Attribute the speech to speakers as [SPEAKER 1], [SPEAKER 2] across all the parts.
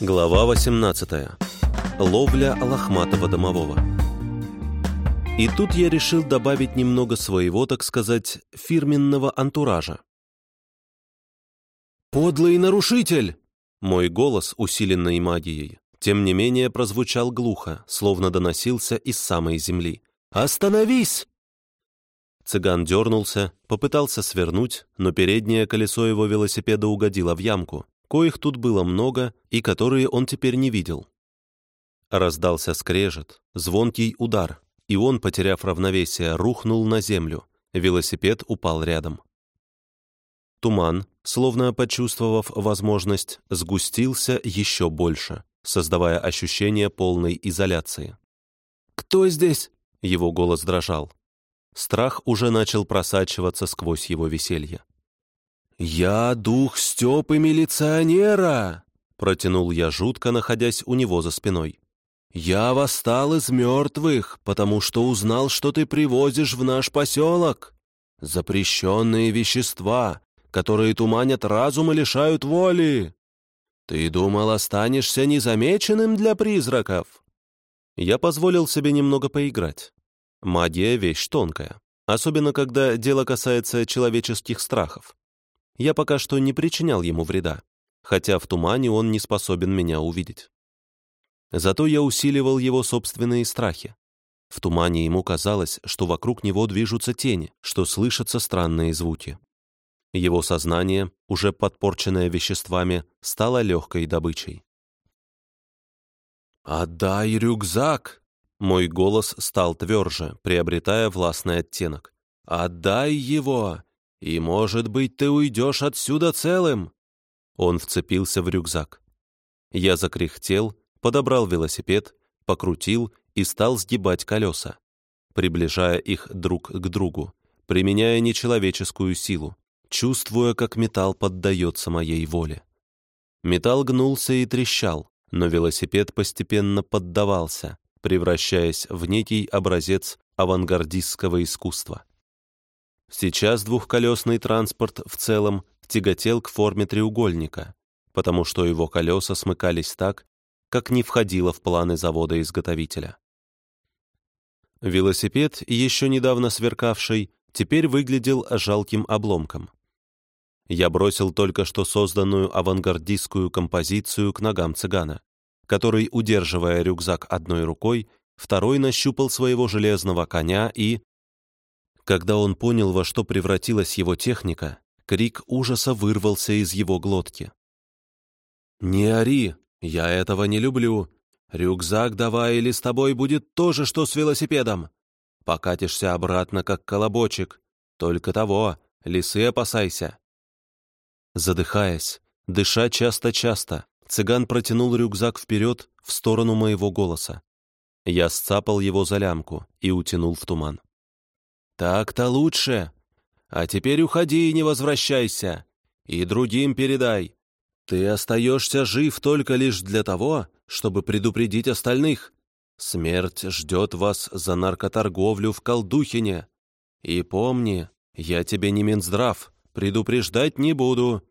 [SPEAKER 1] Глава 18. Ловля лохматого домового. И тут я решил добавить немного своего, так сказать, фирменного антуража. «Подлый нарушитель!» Мой голос, усиленный магией, тем не менее прозвучал глухо, словно доносился из самой земли. «Остановись!» Цыган дернулся, попытался свернуть, но переднее колесо его велосипеда угодило в ямку коих тут было много и которые он теперь не видел. Раздался скрежет, звонкий удар, и он, потеряв равновесие, рухнул на землю. Велосипед упал рядом. Туман, словно почувствовав возможность, сгустился еще больше, создавая ощущение полной изоляции. «Кто здесь?» — его голос дрожал. Страх уже начал просачиваться сквозь его веселье. «Я дух Степы милиционера!» — протянул я жутко, находясь у него за спиной. «Я восстал из мертвых, потому что узнал, что ты привозишь в наш поселок. Запрещенные вещества, которые туманят разум и лишают воли. Ты думал, останешься незамеченным для призраков?» Я позволил себе немного поиграть. Магия — вещь тонкая, особенно когда дело касается человеческих страхов я пока что не причинял ему вреда, хотя в тумане он не способен меня увидеть. Зато я усиливал его собственные страхи. В тумане ему казалось, что вокруг него движутся тени, что слышатся странные звуки. Его сознание, уже подпорченное веществами, стало легкой добычей. «Отдай рюкзак!» Мой голос стал тверже, приобретая властный оттенок. «Отдай его! И, может быть, ты уйдешь отсюда целым!» Он вцепился в рюкзак. Я закряхтел, подобрал велосипед, покрутил и стал сгибать колеса, приближая их друг к другу, применяя нечеловеческую силу, чувствуя, как металл поддается моей воле. Металл гнулся и трещал, но велосипед постепенно поддавался, превращаясь в некий образец авангардистского искусства. Сейчас двухколесный транспорт в целом тяготел к форме треугольника, потому что его колеса смыкались так, как не входило в планы завода-изготовителя. Велосипед, еще недавно сверкавший, теперь выглядел жалким обломком. Я бросил только что созданную авангардистскую композицию к ногам цыгана, который, удерживая рюкзак одной рукой, второй нащупал своего железного коня и, когда он понял, во что превратилась его техника, крик ужаса вырвался из его глотки. «Не ори! Я этого не люблю! Рюкзак давай, или с тобой будет то же, что с велосипедом! Покатишься обратно, как колобочек! Только того, лисы опасайся!» Задыхаясь, дыша часто-часто, цыган протянул рюкзак вперед в сторону моего голоса. Я сцапал его за лямку и утянул в туман. «Так-то лучше. А теперь уходи и не возвращайся. И другим передай. Ты остаешься жив только лишь для того, чтобы предупредить остальных. Смерть ждет вас за наркоторговлю в Колдухине. И помни, я тебе не Минздрав, предупреждать не буду».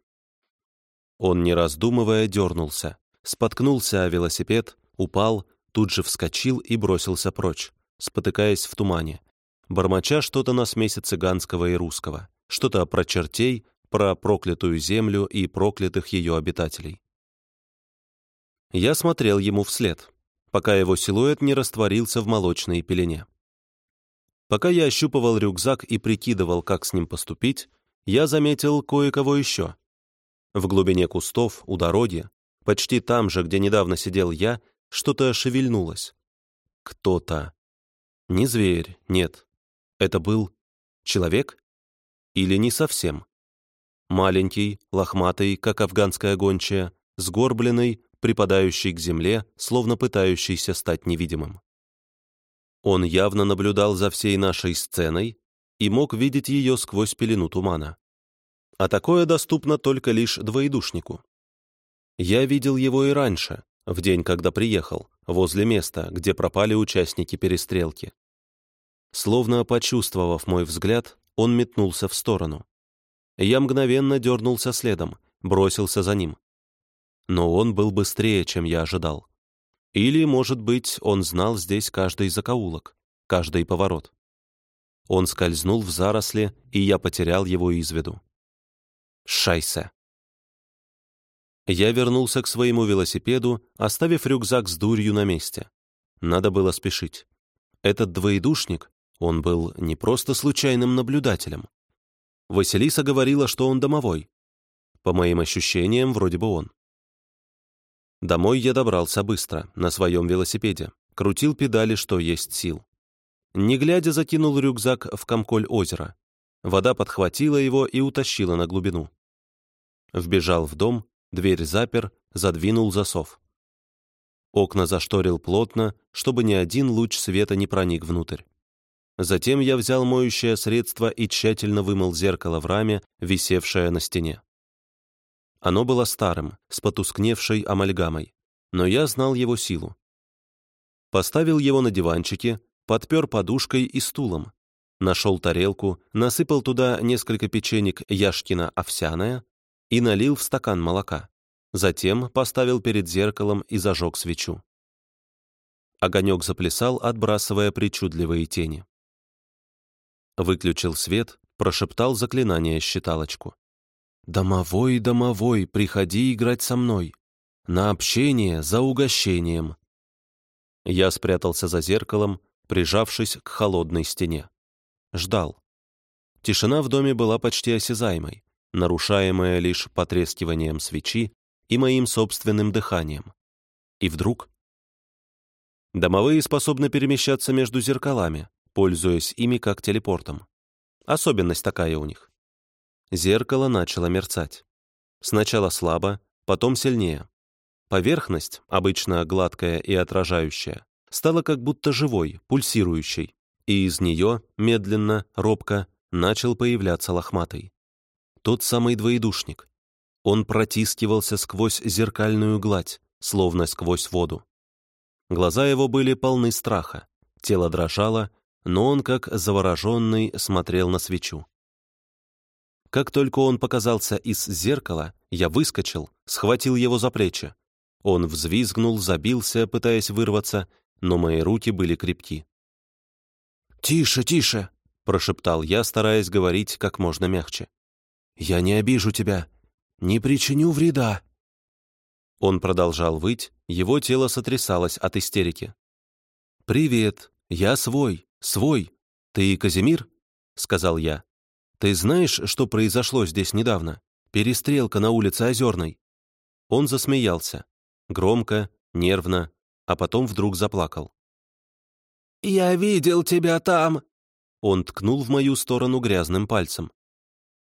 [SPEAKER 1] Он, не раздумывая, дернулся, споткнулся о велосипед, упал, тут же вскочил и бросился прочь, спотыкаясь в тумане, бормоча что-то на смеси цыганского и русского, что-то про чертей, про проклятую землю и проклятых ее обитателей. Я смотрел ему вслед, пока его силуэт не растворился в молочной пелене. Пока я ощупывал рюкзак и прикидывал, как с ним поступить, я заметил кое-кого еще. В глубине кустов, у дороги, почти там же, где недавно сидел я, что-то шевельнулось. Кто-то. Не зверь, нет. Это был человек? Или не совсем? Маленький, лохматый, как афганская гончая, сгорбленный, припадающий к земле, словно пытающийся стать невидимым. Он явно наблюдал за всей нашей сценой и мог видеть ее сквозь пелену тумана. А такое доступно только лишь двоедушнику. Я видел его и раньше, в день, когда приехал, возле места, где пропали участники перестрелки. Словно почувствовав мой взгляд, он метнулся в сторону. Я мгновенно дернулся следом, бросился за ним. но он был быстрее, чем я ожидал. Или, может быть, он знал здесь каждый закоулок, каждый поворот. Он скользнул в заросли, и я потерял его из виду. Шайсе. Я вернулся к своему велосипеду, оставив рюкзак с дурью на месте. Надо было спешить. Этот двоедушник, он был не просто случайным наблюдателем. Василиса говорила, что он домовой. По моим ощущениям, вроде бы он. Домой я добрался быстро, на своем велосипеде, крутил педали, что есть сил. Не глядя, закинул рюкзак в комколь озера. Вода подхватила его и утащила на глубину. Вбежал в дом, дверь запер, задвинул засов. Окна зашторил плотно, чтобы ни один луч света не проник внутрь. Затем я взял моющее средство и тщательно вымыл зеркало в раме, висевшее на стене. Оно было старым, с потускневшей амальгамой, но я знал его силу. Поставил его на диванчике, подпер подушкой и стулом. Нашел тарелку, насыпал туда несколько печенек Яшкина овсяное и налил в стакан молока. Затем поставил перед зеркалом и зажег свечу. Огонек заплясал, отбрасывая причудливые тени. Выключил свет, прошептал заклинание считалочку. «Домовой, домовой, приходи играть со мной. На общение за угощением». Я спрятался за зеркалом, прижавшись к холодной стене. Ждал. Тишина в доме была почти осязаемой, нарушаемая лишь потрескиванием свечи и моим собственным дыханием. И вдруг... Домовые способны перемещаться между зеркалами, пользуясь ими как телепортом. Особенность такая у них. Зеркало начало мерцать. Сначала слабо, потом сильнее. Поверхность, обычно гладкая и отражающая, стала как будто живой, пульсирующей, и из нее, медленно, робко, начал появляться лохматый. Тот самый двоедушник. Он протискивался сквозь зеркальную гладь, словно сквозь воду. Глаза его были полны страха, тело дрожало, но он, как завороженный, смотрел на свечу. Как только он показался из зеркала, я выскочил, схватил его за плечи. Он взвизгнул, забился, пытаясь вырваться, но мои руки были крепки. «Тише, тише!» — прошептал я, стараясь говорить как можно мягче. «Я не обижу тебя, не причиню вреда». Он продолжал выть, его тело сотрясалось от истерики. «Привет, я свой, свой. Ты Казимир?» — сказал я. «Ты знаешь, что произошло здесь недавно? Перестрелка на улице Озерной». Он засмеялся. Громко, нервно, а потом вдруг заплакал. «Я видел тебя там!» Он ткнул в мою сторону грязным пальцем.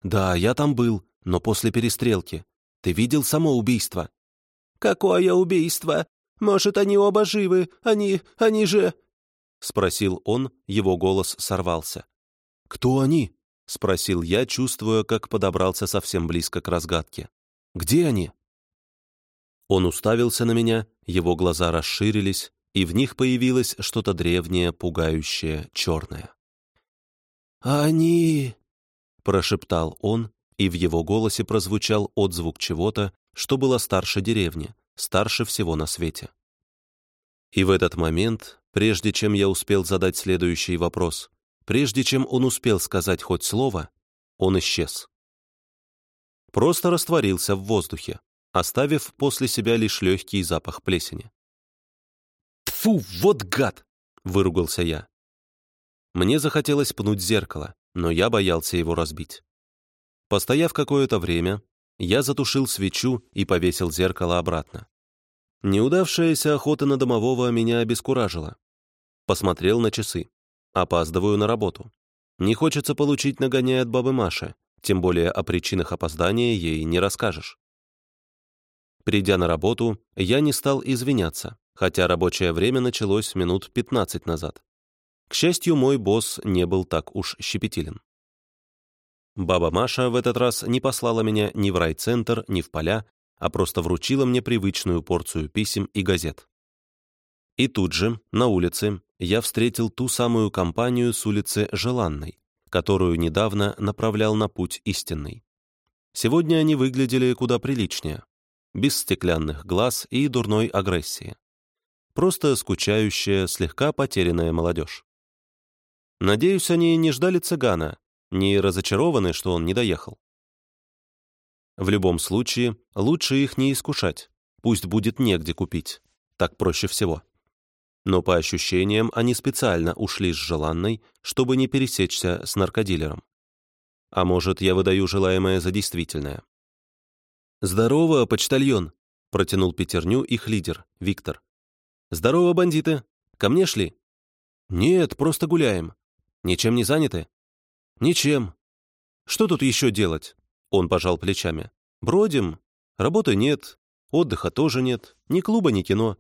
[SPEAKER 1] «Да, я там был, но после перестрелки. Ты видел само убийство?» «Какое убийство? Может, они оба живы? Они... они же...» Спросил он, его голос сорвался. «Кто они?» — спросил я, чувствуя, как подобрался совсем близко к разгадке. «Где они?» Он уставился на меня, его глаза расширились, и в них появилось что-то древнее, пугающее, черное. «Они...» — прошептал он, и в его голосе прозвучал отзвук чего-то, что было старше деревни, старше всего на свете. И в этот момент, прежде чем я успел задать следующий вопрос, Прежде чем он успел сказать хоть слово, он исчез. Просто растворился в воздухе, оставив после себя лишь легкий запах плесени. «Тьфу, вот гад!» — выругался я. Мне захотелось пнуть зеркало, но я боялся его разбить. Постояв какое-то время, я затушил свечу и повесил зеркало обратно. Неудавшаяся охота на домового меня обескуражила. Посмотрел на часы. Опаздываю на работу. Не хочется получить нагоняй от бабы Маши, тем более о причинах опоздания ей не расскажешь. Придя на работу, я не стал извиняться, хотя рабочее время началось минут 15 назад. К счастью, мой босс не был так уж щепетилен. Баба Маша в этот раз не послала меня ни в райцентр, ни в поля, а просто вручила мне привычную порцию писем и газет. И тут же, на улице, я встретил ту самую компанию с улицы Желанной, которую недавно направлял на путь истинный. Сегодня они выглядели куда приличнее. без стеклянных глаз и дурной агрессии. Просто скучающая, слегка потерянная молодежь. Надеюсь, они не ждали цыгана, не разочарованы, что он не доехал. В любом случае, лучше их не искушать. Пусть будет негде купить. Так проще всего. Но по ощущениям они специально ушли с желанной, чтобы не пересечься с наркодилером. А может, я выдаю желаемое за действительное. «Здорово, почтальон!» — протянул пятерню их лидер, Виктор. «Здорово, бандиты! Ко мне шли?» «Нет, просто гуляем. Ничем не заняты?» «Ничем. Что тут еще делать?» Он пожал плечами. «Бродим. Работы нет. Отдыха тоже нет. Ни клуба, ни кино.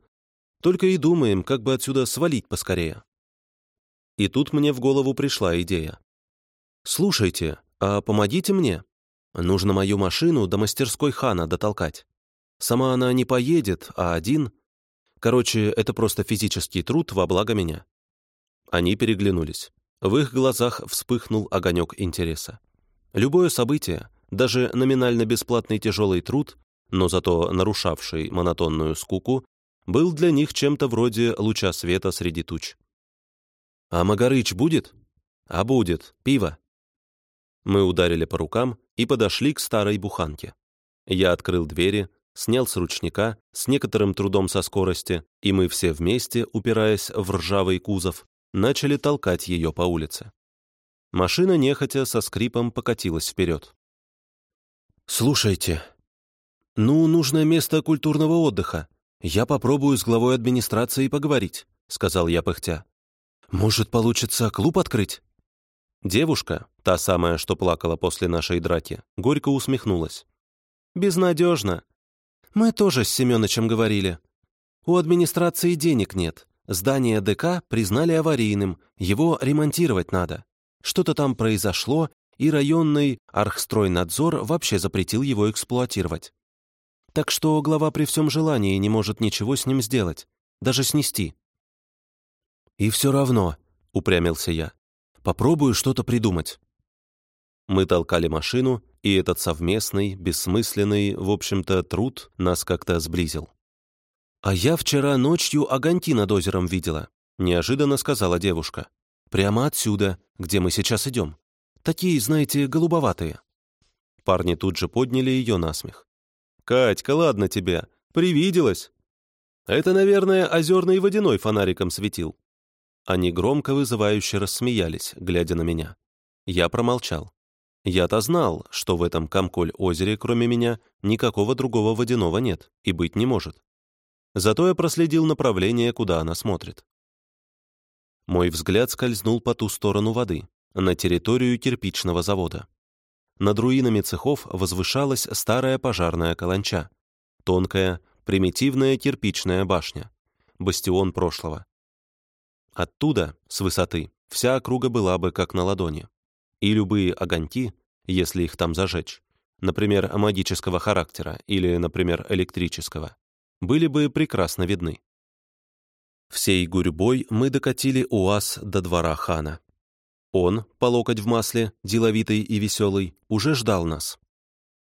[SPEAKER 1] Только и думаем, как бы отсюда свалить поскорее». И тут мне в голову пришла идея. «Слушайте, а помогите мне. Нужно мою машину до мастерской хана дотолкать. Сама она не поедет, а один... Короче, это просто физический труд во благо меня». Они переглянулись. В их глазах вспыхнул огонек интереса. Любое событие, даже номинально бесплатный тяжелый труд, но зато нарушавший монотонную скуку, был для них чем-то вроде луча света среди туч. «А Магарыч будет?» «А будет. Пиво». Мы ударили по рукам и подошли к старой буханке. Я открыл двери, снял с ручника, с некоторым трудом со скорости, и мы все вместе, упираясь в ржавый кузов, начали толкать ее по улице. Машина нехотя со скрипом покатилась вперед. «Слушайте, ну, нужное место культурного отдыха. Я попробую с главой администрации поговорить», — сказал я пыхтя. «Может, получится клуб открыть?» Девушка, та самая, что плакала после нашей драки, горько усмехнулась. «Безнадежно. Мы тоже с Семеновичем говорили. У администрации денег нет. Здание ДК признали аварийным, его ремонтировать надо. Что-то там произошло, и районный архстройнадзор вообще запретил его эксплуатировать. Так что глава при всем желании не может ничего с ним сделать, даже снести. «И все равно», — упрямился я, Попробую что-то придумать». Мы толкали машину, и этот совместный, бессмысленный, в общем-то, труд нас как-то сблизил. «А я вчера ночью огоньки над озером видела», — неожиданно сказала девушка. «Прямо отсюда, где мы сейчас идем. Такие, знаете, голубоватые». Парни тут же подняли ее на смех. «Катька, ладно тебе, привиделась. Это, наверное, озерный водяной фонариком светил. Они громко вызывающе рассмеялись, глядя на меня. Я промолчал. Я-то знал, что в этом Камколь-озере, кроме меня, никакого другого водяного нет и быть не может. Зато я проследил направление, куда она смотрит. Мой взгляд скользнул по ту сторону воды, на территорию кирпичного завода. Над руинами цехов возвышалась старая пожарная каланча, тонкая, примитивная кирпичная башня, бастион прошлого. Оттуда, с высоты, вся округа была бы как на ладони. И любые огоньки, если их там зажечь, например, магического характера или, например, электрического, были бы прекрасно видны. Всей гурьбой мы докатили УАЗ до двора хана. Он, по локоть в масле, деловитый и веселый, уже ждал нас.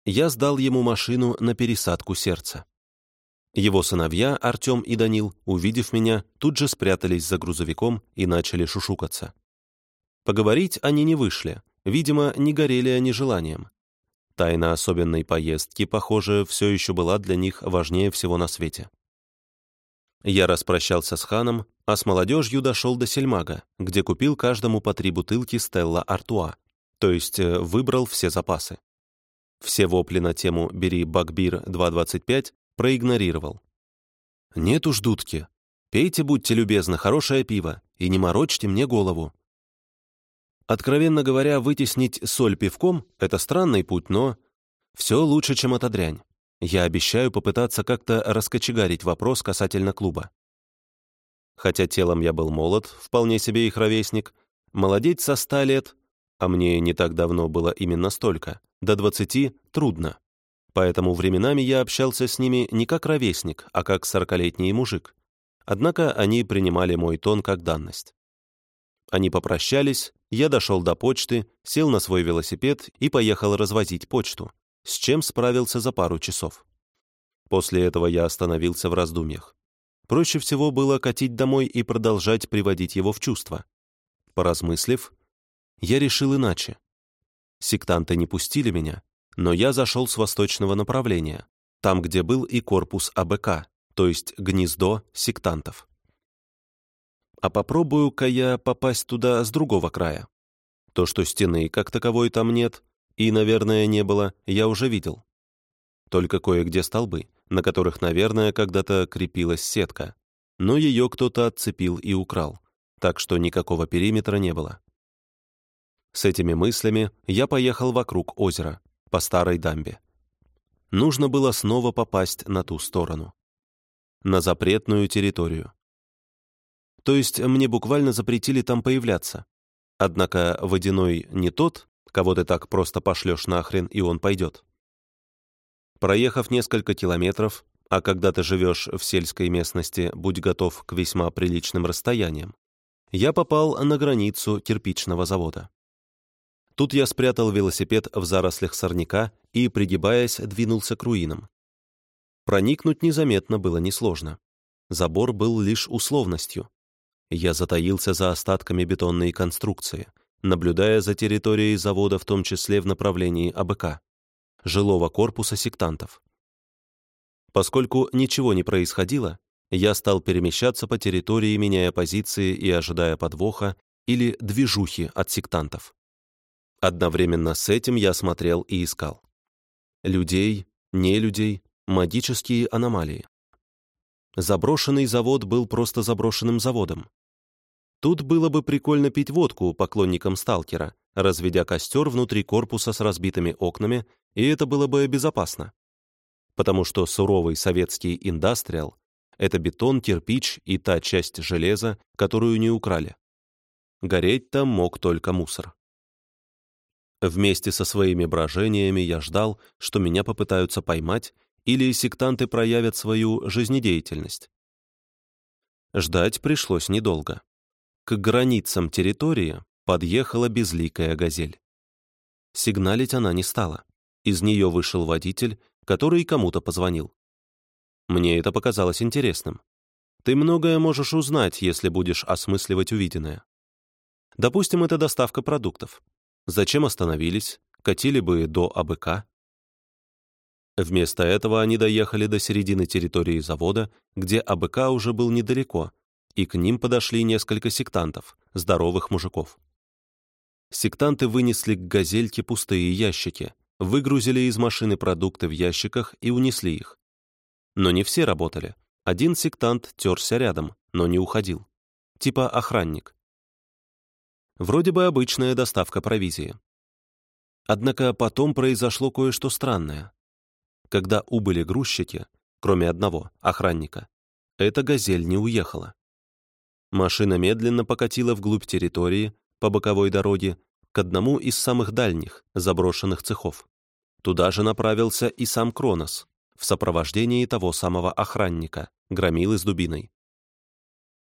[SPEAKER 1] Я сдал ему машину на пересадку сердца. Его сыновья, Артем и Данил, увидев меня, тут же спрятались за грузовиком и начали шушукаться. Поговорить они не вышли, видимо, не горели они желанием. Тайна особенной поездки, похоже, все еще была для них важнее всего на свете. Я распрощался с ханом, а с молодежью дошел до Сельмага, где купил каждому по три бутылки Стелла Артуа, то есть э, выбрал все запасы. Все вопли на тему «Бери Бакбир 2.25» проигнорировал. «Нет уж, дудки. Пейте, будьте любезны, хорошее пиво, и не морочьте мне голову». Откровенно говоря, вытеснить соль пивком — это странный путь, но все лучше, чем эта дрянь. Я обещаю попытаться как-то раскочегарить вопрос касательно клуба. Хотя телом я был молод, вполне себе их ровесник, молодеть со ста лет, а мне не так давно было именно столько, до двадцати трудно поэтому временами я общался с ними не как ровесник, а как сорокалетний мужик. Однако они принимали мой тон как данность. Они попрощались, я дошел до почты, сел на свой велосипед и поехал развозить почту, с чем справился за пару часов. После этого я остановился в раздумьях. Проще всего было катить домой и продолжать приводить его в чувство. Поразмыслив, я решил иначе. Сектанты не пустили меня, но я зашел с восточного направления, там, где был и корпус АБК, то есть гнездо сектантов. А попробую-ка я попасть туда с другого края. То, что стены как таковой там нет, и, наверное, не было, я уже видел. Только кое-где столбы, на которых, наверное, когда-то крепилась сетка, но ее кто-то отцепил и украл, так что никакого периметра не было. С этими мыслями я поехал вокруг озера, по старой дамбе. Нужно было снова попасть на ту сторону. На запретную территорию. То есть мне буквально запретили там появляться. Однако водяной не тот, кого ты так просто пошлешь нахрен, и он пойдет. Проехав несколько километров, а когда ты живешь в сельской местности, будь готов к весьма приличным расстояниям, я попал на границу кирпичного завода. Тут я спрятал велосипед в зарослях сорняка и, пригибаясь, двинулся к руинам. Проникнуть незаметно было несложно. Забор был лишь условностью. Я затаился за остатками бетонной конструкции, наблюдая за территорией завода в том числе в направлении АБК жилого корпуса сектантов. Поскольку ничего не происходило, я стал перемещаться по территории, меняя позиции и ожидая подвоха или движухи от сектантов. Одновременно с этим я смотрел и искал. Людей, не людей, магические аномалии. Заброшенный завод был просто заброшенным заводом. Тут было бы прикольно пить водку поклонникам сталкера, разведя костер внутри корпуса с разбитыми окнами и это было бы безопасно. Потому что суровый советский индастриал — это бетон, кирпич и та часть железа, которую не украли. Гореть там мог только мусор. Вместе со своими брожениями я ждал, что меня попытаются поймать или сектанты проявят свою жизнедеятельность. Ждать пришлось недолго. К границам территории подъехала безликая газель. Сигналить она не стала. Из нее вышел водитель, который кому-то позвонил. Мне это показалось интересным. Ты многое можешь узнать, если будешь осмысливать увиденное. Допустим, это доставка продуктов. Зачем остановились? Катили бы до АБК? Вместо этого они доехали до середины территории завода, где АБК уже был недалеко, и к ним подошли несколько сектантов, здоровых мужиков. Сектанты вынесли к газельке пустые ящики, выгрузили из машины продукты в ящиках и унесли их. Но не все работали. Один сектант терся рядом, но не уходил. Типа охранник. Вроде бы обычная доставка провизии. Однако потом произошло кое-что странное. Когда убыли грузчики, кроме одного, охранника, эта «Газель» не уехала. Машина медленно покатила вглубь территории, по боковой дороге, к одному из самых дальних, заброшенных цехов. Туда же направился и сам Кронос, в сопровождении того самого охранника, громилы с дубиной.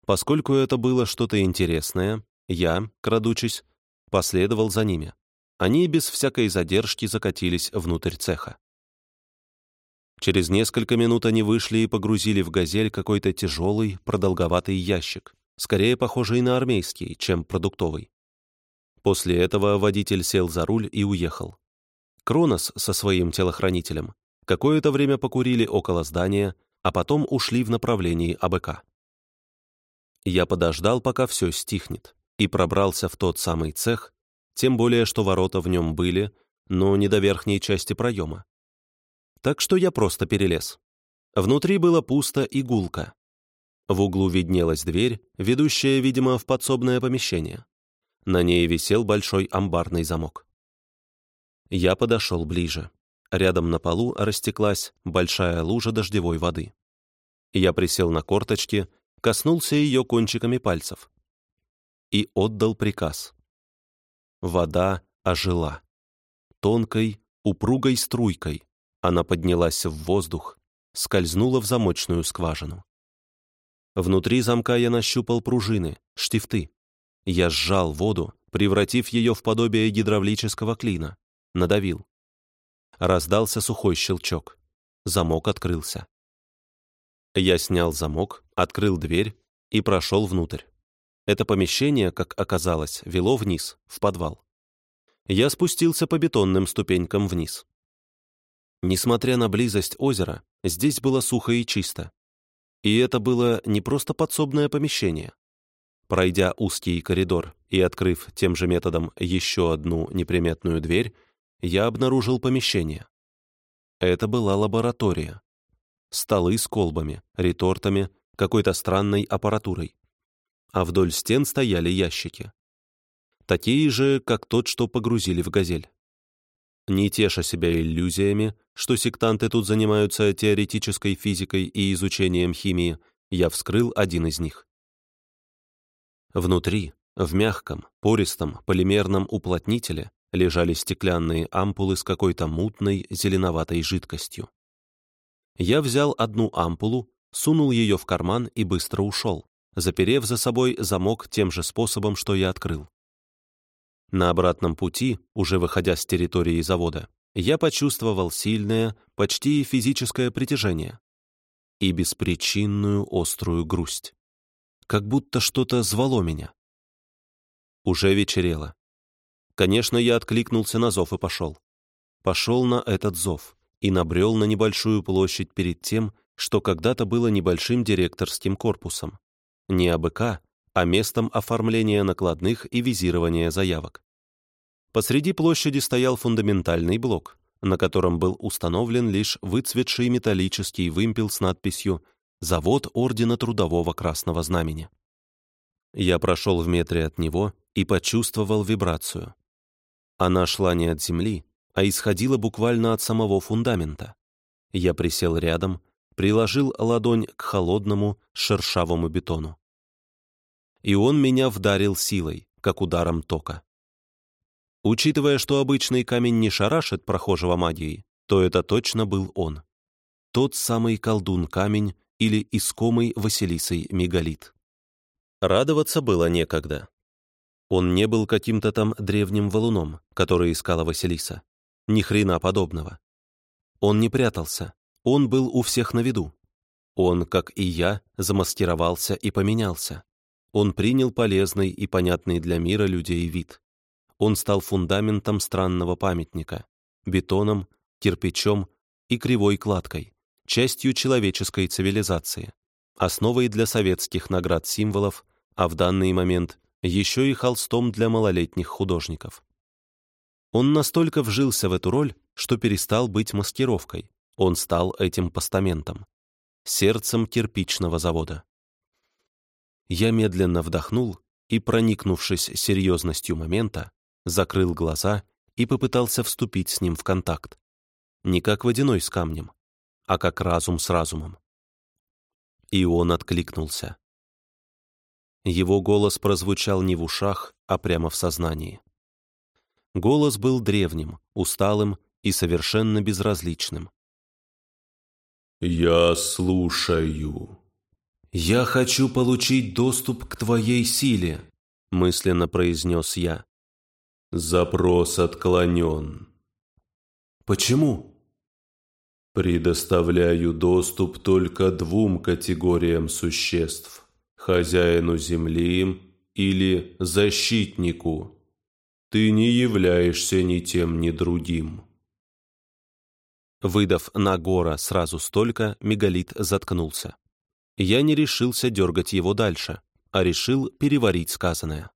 [SPEAKER 1] Поскольку это было что-то интересное, я, крадучись, последовал за ними. Они без всякой задержки закатились внутрь цеха. Через несколько минут они вышли и погрузили в «Газель» какой-то тяжелый, продолговатый ящик, скорее похожий на армейский, чем продуктовый. После этого водитель сел за руль и уехал. Кронос со своим телохранителем какое-то время покурили около здания, а потом ушли в направлении АБК. Я подождал, пока все стихнет, и пробрался в тот самый цех, тем более, что ворота в нем были, но не до верхней части проема. Так что я просто перелез. Внутри было пусто и гулко. В углу виднелась дверь, ведущая, видимо, в подсобное помещение. На ней висел большой амбарный замок. Я подошел ближе. Рядом на полу растеклась большая лужа дождевой воды. Я присел на корточки, коснулся ее кончиками пальцев и отдал приказ. Вода ожила. Тонкой, упругой струйкой она поднялась в воздух, скользнула в замочную скважину. Внутри замка я нащупал пружины, штифты. Я сжал воду, превратив ее в подобие гидравлического клина надавил. Раздался сухой щелчок. Замок открылся. Я снял замок, открыл дверь и прошел внутрь. Это помещение, как оказалось, вело вниз, в подвал. Я спустился по бетонным ступенькам вниз. Несмотря на близость озера, здесь было сухо и чисто. И это было не просто подсобное помещение. Пройдя узкий коридор и открыв тем же методом еще одну неприметную дверь, я обнаружил помещение. Это была лаборатория. Столы с колбами, ретортами, какой-то странной аппаратурой. А вдоль стен стояли ящики. Такие же, как тот, что погрузили в «Газель». Не теша себя иллюзиями, что сектанты тут занимаются теоретической физикой и изучением химии, я вскрыл один из них. Внутри, в мягком, пористом, полимерном уплотнителе лежали стеклянные ампулы с какой-то мутной зеленоватой жидкостью. Я взял одну ампулу, сунул ее в карман и быстро ушел, заперев за собой замок тем же способом, что я открыл. На обратном пути, уже выходя с территории завода, я почувствовал сильное, почти физическое притяжение и беспричинную острую грусть. Как будто что-то звало меня. Уже вечерело. Конечно, я откликнулся на зов и пошел. Пошел на этот зов и набрел на небольшую площадь перед тем, что когда-то было небольшим директорским корпусом. Не АБК, а местом оформления накладных и визирования заявок. Посреди площади стоял фундаментальный блок, на котором был установлен лишь выцветший металлический вымпел с надписью «Завод Ордена Трудового Красного Знамени». Я прошел в метре от него и почувствовал вибрацию. Она шла не от земли, а исходила буквально от самого фундамента. Я присел рядом, приложил ладонь к холодному, шершавому бетону и он меня вдарил силой, как ударом тока. Учитывая, что обычный камень не шарашит прохожего магией, то это точно был он. Тот самый колдун-камень или искомый Василисой мегалит. Радоваться было некогда. Он не был каким-то там древним валуном, который искала Василиса. Ни хрена подобного. Он не прятался, он был у всех на виду. Он, как и я, замаскировался и поменялся. Он принял полезный и понятный для мира людей вид. Он стал фундаментом странного памятника, бетоном, кирпичом и кривой кладкой, частью человеческой цивилизации, основой для советских наград-символов, а в данный момент еще и холстом для малолетних художников. Он настолько вжился в эту роль, что перестал быть маскировкой. Он стал этим постаментом, сердцем кирпичного завода. Я медленно вдохнул и, проникнувшись серьезностью момента, закрыл глаза и попытался вступить с ним в контакт. Не как водяной с камнем, а как разум с разумом. И он откликнулся. Его голос прозвучал не в ушах, а прямо в сознании. Голос был древним, усталым и совершенно безразличным.
[SPEAKER 2] «Я слушаю»,
[SPEAKER 1] «Я хочу получить доступ к твоей силе», — мысленно произнес я.
[SPEAKER 2] «Запрос отклонен».
[SPEAKER 1] «Почему?»
[SPEAKER 2] «Предоставляю доступ только двум категориям существ — хозяину Земли или защитнику. Ты не являешься ни тем, ни другим».
[SPEAKER 1] Выдав на гора сразу столько, мегалит заткнулся я не решился дергать его дальше, а решил переварить сказанное.